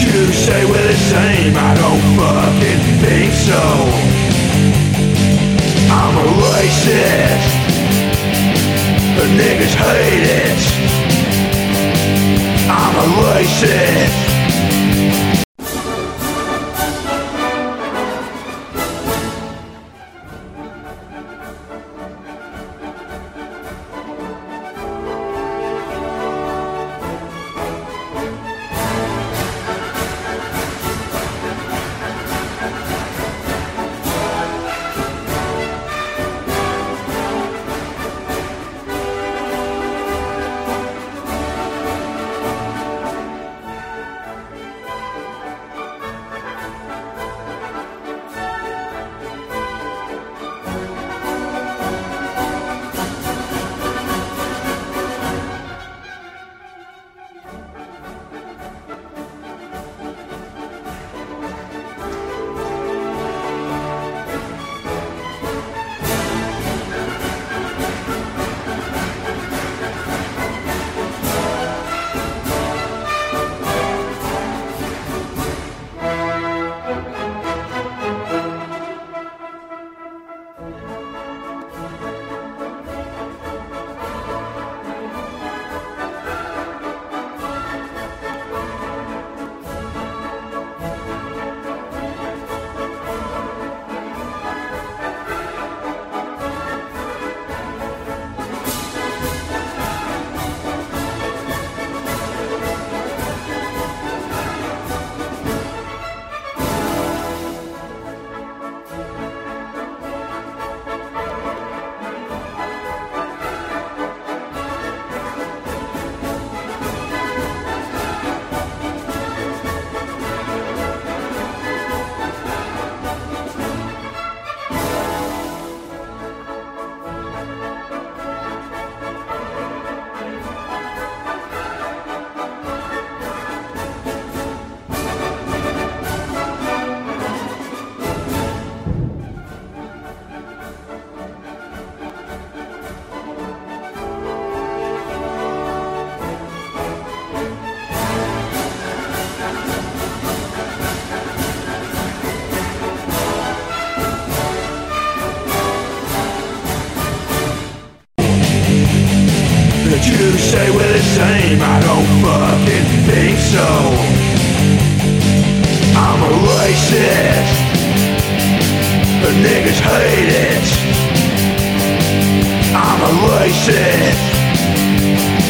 you say we're the same, I don't fucking think so. I'm a racist. The niggas hate it. I'm a racist. But you say we're the same, I don't fucking think so. I'm a racist. The niggas hate it.